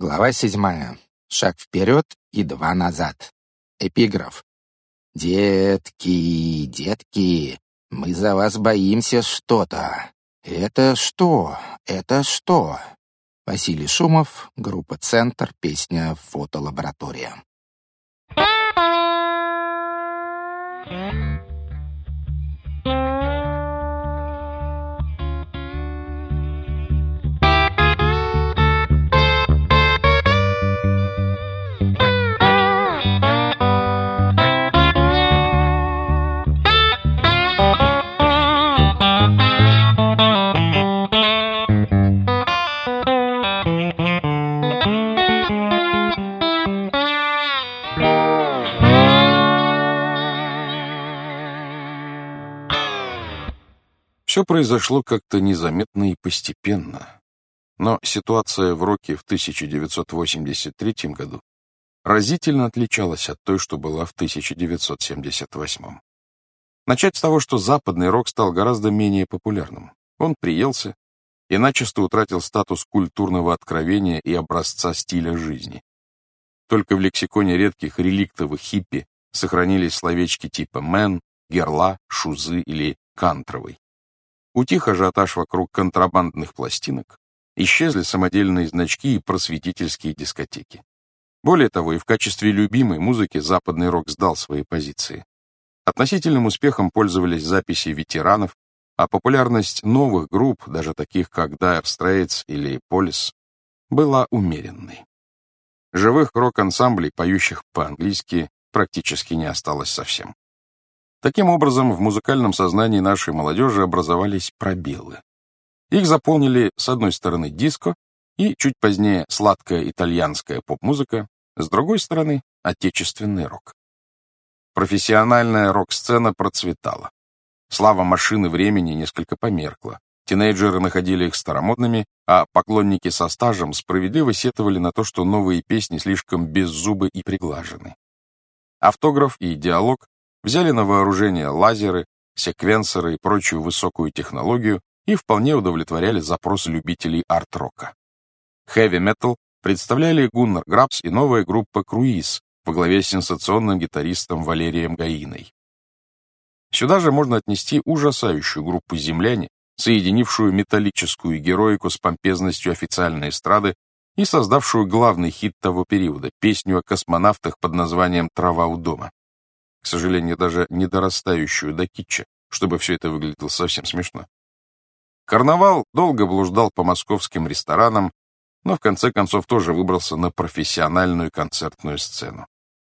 Глава седьмая. Шаг вперед и два назад. Эпиграф. «Детки, детки, мы за вас боимся что-то. Это что? Это что?» Василий Шумов, группа «Центр», песня «Фотолаборатория». Все произошло как-то незаметно и постепенно. Но ситуация в Роке в 1983 году разительно отличалась от той, что была в 1978. Начать с того, что западный рок стал гораздо менее популярным. Он приелся и начисто утратил статус культурного откровения и образца стиля жизни. Только в лексиконе редких реликтовых хиппи сохранились словечки типа «мэн», «герла», «шузы» или «кантровый». Утих ажиотаж вокруг контрабандных пластинок, исчезли самодельные значки и просветительские дискотеки. Более того, и в качестве любимой музыки западный рок сдал свои позиции. Относительным успехом пользовались записи ветеранов, а популярность новых групп, даже таких как Dire Straits или Police, была умеренной. Живых рок-ансамблей, поющих по-английски, практически не осталось совсем. Таким образом, в музыкальном сознании нашей молодежи образовались пробелы. Их заполнили, с одной стороны, диско и, чуть позднее, сладкая итальянская поп-музыка, с другой стороны, отечественный рок. Профессиональная рок-сцена процветала. Слава машины времени несколько померкла. Тинейджеры находили их старомодными, а поклонники со стажем справедливо сетовали на то, что новые песни слишком беззубы и приглажены. Автограф и диалог взяли на вооружение лазеры, секвенсоры и прочую высокую технологию и вполне удовлетворяли запрос любителей арт-рока. Хэви-метал представляли Гуннар Грабс и новая группа «Круиз» во главе с сенсационным гитаристом Валерием Гаиной. Сюда же можно отнести ужасающую группу «Земляне», соединившую металлическую героику с помпезностью официальной эстрады и создавшую главный хит того периода — песню о космонавтах под названием «Трава у дома» к сожалению, даже не дорастающую до китча, чтобы все это выглядело совсем смешно. Карнавал долго блуждал по московским ресторанам, но в конце концов тоже выбрался на профессиональную концертную сцену.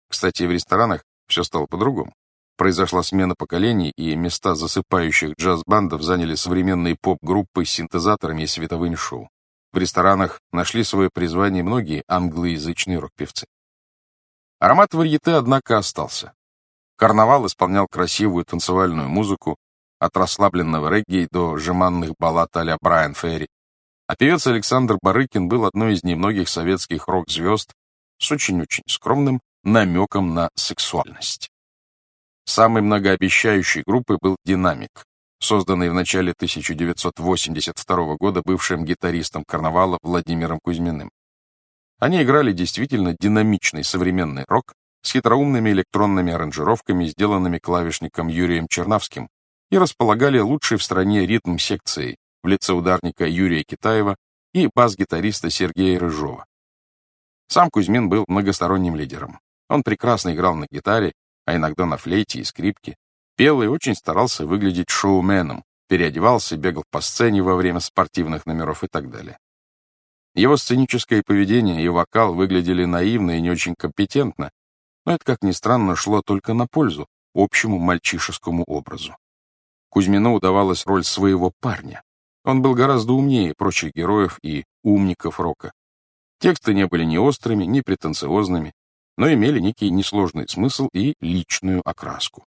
Кстати, в ресторанах все стало по-другому. Произошла смена поколений, и места засыпающих джаз-бандов заняли современные поп-группы с синтезаторами и световыми шоу. В ресторанах нашли свое призвание многие англоязычные рок-певцы. Аромат варьете, однако, остался. Карнавал исполнял красивую танцевальную музыку, от расслабленного регги до жеманных баллад а-ля Брайан Ферри. А певец Александр Барыкин был одной из немногих советских рок-звезд с очень-очень скромным намеком на сексуальность. Самой многообещающей группой был «Динамик», созданный в начале 1982 года бывшим гитаристом карнавала Владимиром Кузьминым. Они играли действительно динамичный современный рок, с хитроумными электронными аранжировками, сделанными клавишником Юрием Чернавским, и располагали лучшей в стране ритм секцией в лице ударника Юрия Китаева и бас-гитариста Сергея Рыжова. Сам Кузьмин был многосторонним лидером. Он прекрасно играл на гитаре, а иногда на флейте и скрипке, пел и очень старался выглядеть шоуменом, переодевался, бегал по сцене во время спортивных номеров и так далее. Его сценическое поведение и вокал выглядели наивно и не очень компетентно, но это, как ни странно, шло только на пользу общему мальчишескому образу. Кузьмину удавалась роль своего парня. Он был гораздо умнее прочих героев и умников рока. Тексты не были ни острыми, ни претенциозными, но имели некий несложный смысл и личную окраску.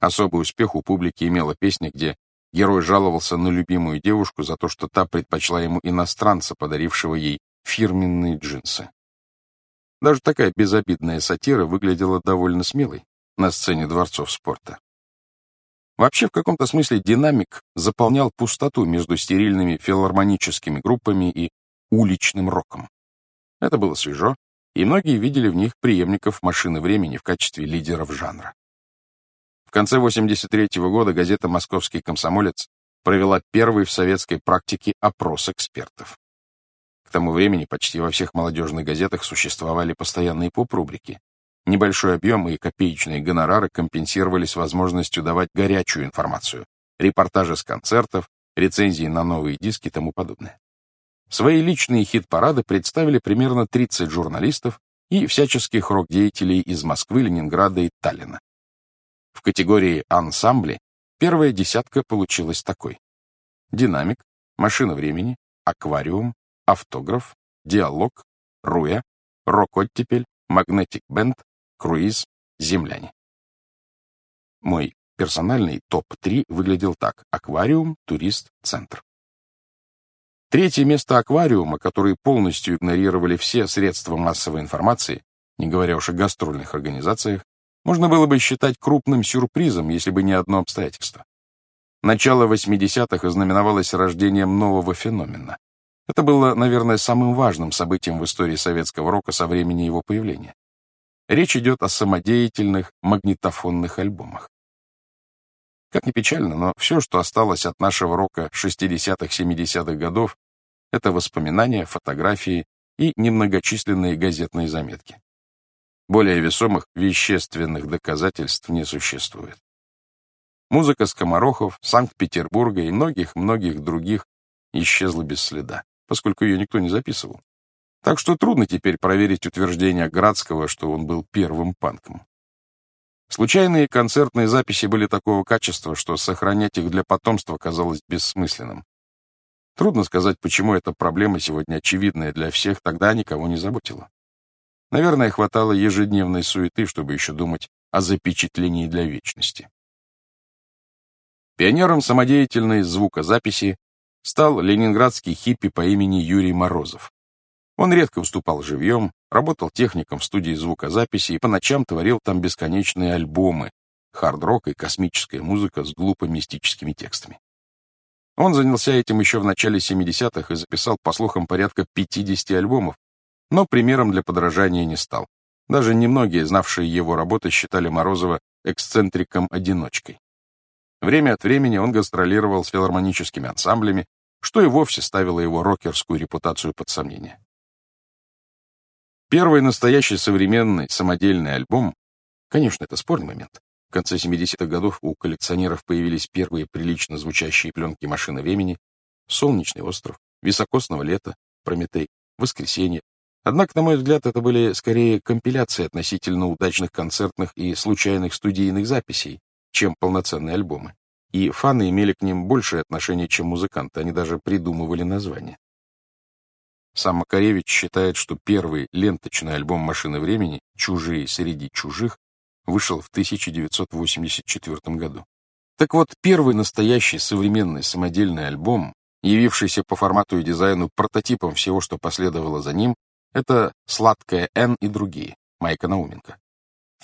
Особый успех у публики имела песня, где герой жаловался на любимую девушку за то, что та предпочла ему иностранца, подарившего ей фирменные джинсы. Даже такая безобидная сатира выглядела довольно смелой на сцене дворцов спорта. Вообще, в каком-то смысле динамик заполнял пустоту между стерильными филармоническими группами и уличным роком. Это было свежо, и многие видели в них преемников машины времени в качестве лидеров жанра. В конце 83 -го года газета «Московский комсомолец» провела первый в советской практике опрос экспертов. Тому времени почти во всех молодежных газетах существовали постоянные поп-рубрики. Небольшой объем и копеечные гонорары компенсировались возможностью давать горячую информацию, репортажи с концертов, рецензии на новые диски и тому подобное. Свои личные хит-парады представили примерно 30 журналистов и всяческих рок-деятелей из Москвы, Ленинграда и Таллина. В категории «ансамбли» первая десятка получилась такой. «Динамик», «Машина времени», «Аквариум», «Автограф», «Диалог», «Руя», «Рок-оттепель», «Магнетик Бенд», «Круиз», «Земляне». Мой персональный топ-3 выглядел так. Аквариум, турист, центр. Третье место аквариума, которые полностью игнорировали все средства массовой информации, не говоря уж о гастрольных организациях, можно было бы считать крупным сюрпризом, если бы не одно обстоятельство. Начало 80-х ознаменовалось рождением нового феномена. Это было, наверное, самым важным событием в истории советского рока со времени его появления. Речь идет о самодеятельных магнитофонных альбомах. Как ни печально, но все, что осталось от нашего рока 60-70-х годов, это воспоминания, фотографии и немногочисленные газетные заметки. Более весомых вещественных доказательств не существует. Музыка скоморохов, Санкт-Петербурга и многих-многих других исчезла без следа, поскольку ее никто не записывал. Так что трудно теперь проверить утверждение Градского, что он был первым панком. Случайные концертные записи были такого качества, что сохранять их для потомства казалось бессмысленным. Трудно сказать, почему эта проблема сегодня очевидная для всех, тогда никого не заботила. Наверное, хватало ежедневной суеты, чтобы еще думать о запечатлении для вечности. Пионером самодеятельной звукозаписи стал ленинградский хиппи по имени Юрий Морозов. Он редко выступал живьем, работал техником в студии звукозаписи и по ночам творил там бесконечные альбомы, хард-рок и космическая музыка с глупо мистическими текстами. Он занялся этим еще в начале 70-х и записал, по слухам, порядка 50 альбомов, но примером для подражания не стал. Даже немногие, знавшие его работы, считали Морозова эксцентриком-одиночкой. Время от времени он гастролировал с филармоническими ансамблями, что и вовсе ставило его рокерскую репутацию под сомнение. Первый настоящий современный самодельный альбом, конечно, это спорный момент, в конце 70-х годов у коллекционеров появились первые прилично звучащие пленки «Машины времени», «Солнечный остров», «Високосного лета», «Прометей», «Воскресенье». Однако, на мой взгляд, это были скорее компиляции относительно удачных концертных и случайных студийных записей, чем полноценные альбомы. И фаны имели к ним большее отношение, чем музыканты, они даже придумывали названия. Сам Макаревич считает, что первый ленточный альбом «Машины времени» «Чужие среди чужих» вышел в 1984 году. Так вот, первый настоящий современный самодельный альбом, явившийся по формату и дизайну прототипом всего, что последовало за ним, это «Сладкая Н» и другие, Майка Науменко.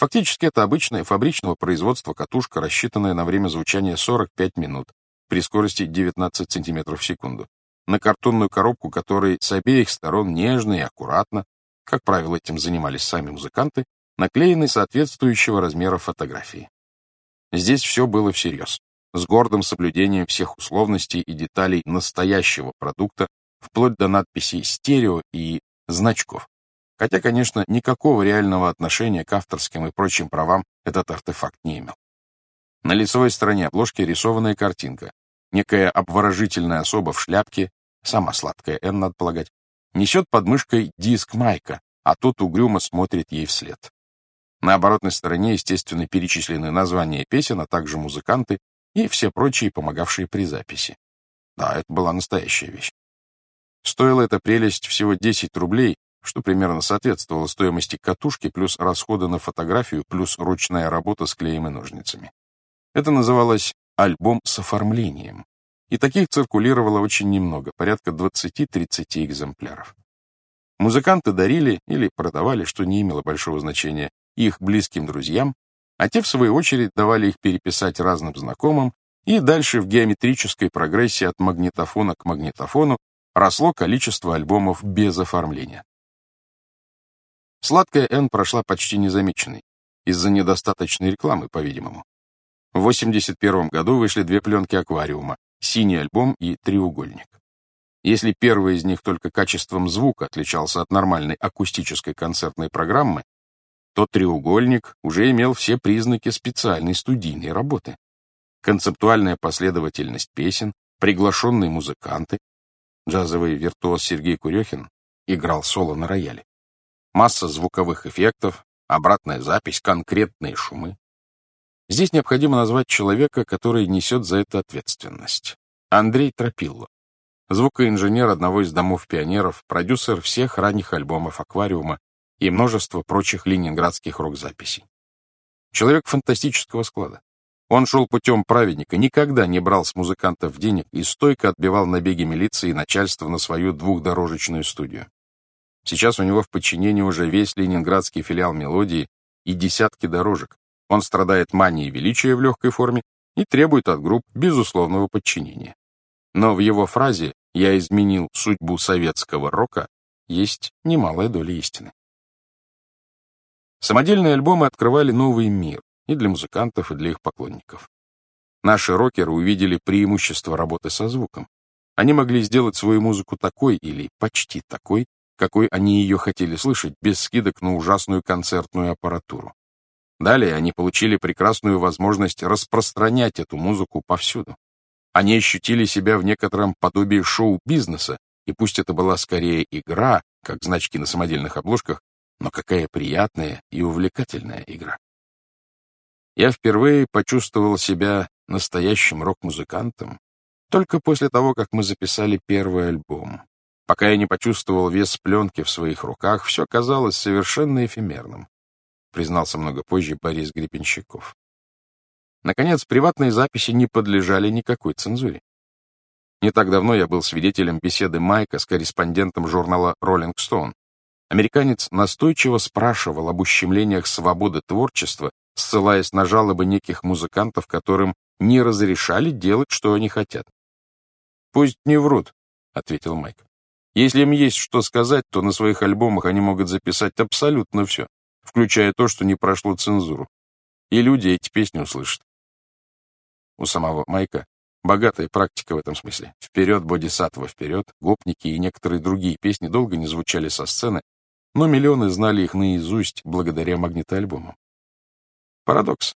Фактически это обычная фабричного производства катушка, рассчитанная на время звучания 45 минут при скорости 19 см в секунду, на картонную коробку, которой с обеих сторон нежно и аккуратно, как правило, этим занимались сами музыканты, наклеены соответствующего размера фотографии. Здесь все было всерьез, с гордым соблюдением всех условностей и деталей настоящего продукта, вплоть до надписей «стерео» и значков. Хотя, конечно, никакого реального отношения к авторским и прочим правам этот артефакт не имел. На лицевой стороне обложки рисованная картинка. Некая обворожительная особа в шляпке, сама сладкая Н, надо полагать, несет под мышкой диск Майка, а тот угрюмо смотрит ей вслед. На оборотной стороне, естественно, перечислены названия песен, а также музыканты и все прочие, помогавшие при записи. Да, это была настоящая вещь. Стоила эта прелесть всего 10 рублей, что примерно соответствовало стоимости катушки плюс расходы на фотографию плюс ручная работа с клеем и ножницами. Это называлось альбом с оформлением. И таких циркулировало очень немного, порядка 20-30 экземпляров. Музыканты дарили или продавали, что не имело большого значения, их близким друзьям, а те, в свою очередь, давали их переписать разным знакомым, и дальше в геометрической прогрессии от магнитофона к магнитофону росло количество альбомов без оформления. Сладкая Н прошла почти незамеченной, из-за недостаточной рекламы, по-видимому. В 1981 году вышли две пленки «Аквариума» «Синий альбом» и «Треугольник». Если первый из них только качеством звука отличался от нормальной акустической концертной программы, то «Треугольник» уже имел все признаки специальной студийной работы. Концептуальная последовательность песен, приглашенные музыканты. Джазовый виртуоз Сергей Курехин играл соло на рояле. Масса звуковых эффектов, обратная запись, конкретные шумы. Здесь необходимо назвать человека, который несет за это ответственность. Андрей Тропилло. Звукоинженер одного из домов пионеров, продюсер всех ранних альбомов «Аквариума» и множество прочих ленинградских рок-записей. Человек фантастического склада. Он шел путем праведника, никогда не брал с музыкантов денег и стойко отбивал набеги милиции и начальства на свою двухдорожечную студию. Сейчас у него в подчинении уже весь ленинградский филиал «Мелодии» и десятки дорожек. Он страдает манией величия в легкой форме и требует от групп безусловного подчинения. Но в его фразе «я изменил судьбу советского рока» есть немалая доля истины. Самодельные альбомы открывали новый мир и для музыкантов, и для их поклонников. Наши рокеры увидели преимущество работы со звуком. Они могли сделать свою музыку такой или почти такой, какой они ее хотели слышать, без скидок на ужасную концертную аппаратуру. Далее они получили прекрасную возможность распространять эту музыку повсюду. Они ощутили себя в некотором подобии шоу-бизнеса, и пусть это была скорее игра, как значки на самодельных обложках, но какая приятная и увлекательная игра. Я впервые почувствовал себя настоящим рок-музыкантом только после того, как мы записали первый альбом. Пока я не почувствовал вес пленки в своих руках, все казалось совершенно эфемерным, признался много позже Борис Гребенщиков. Наконец, приватные записи не подлежали никакой цензуре. Не так давно я был свидетелем беседы Майка с корреспондентом журнала Rolling Stone. Американец настойчиво спрашивал об ущемлениях свободы творчества, ссылаясь на жалобы неких музыкантов, которым не разрешали делать, что они хотят. «Пусть не врут», — ответил Майк. Если им есть что сказать, то на своих альбомах они могут записать абсолютно все, включая то, что не прошло цензуру. И люди эти песни услышат. У самого Майка богатая практика в этом смысле. «Вперед, Бодисаттва, вперед!» «Гопники» и некоторые другие песни долго не звучали со сцены, но миллионы знали их наизусть благодаря магнитоальбомам. Парадокс,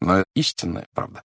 но истинная правда.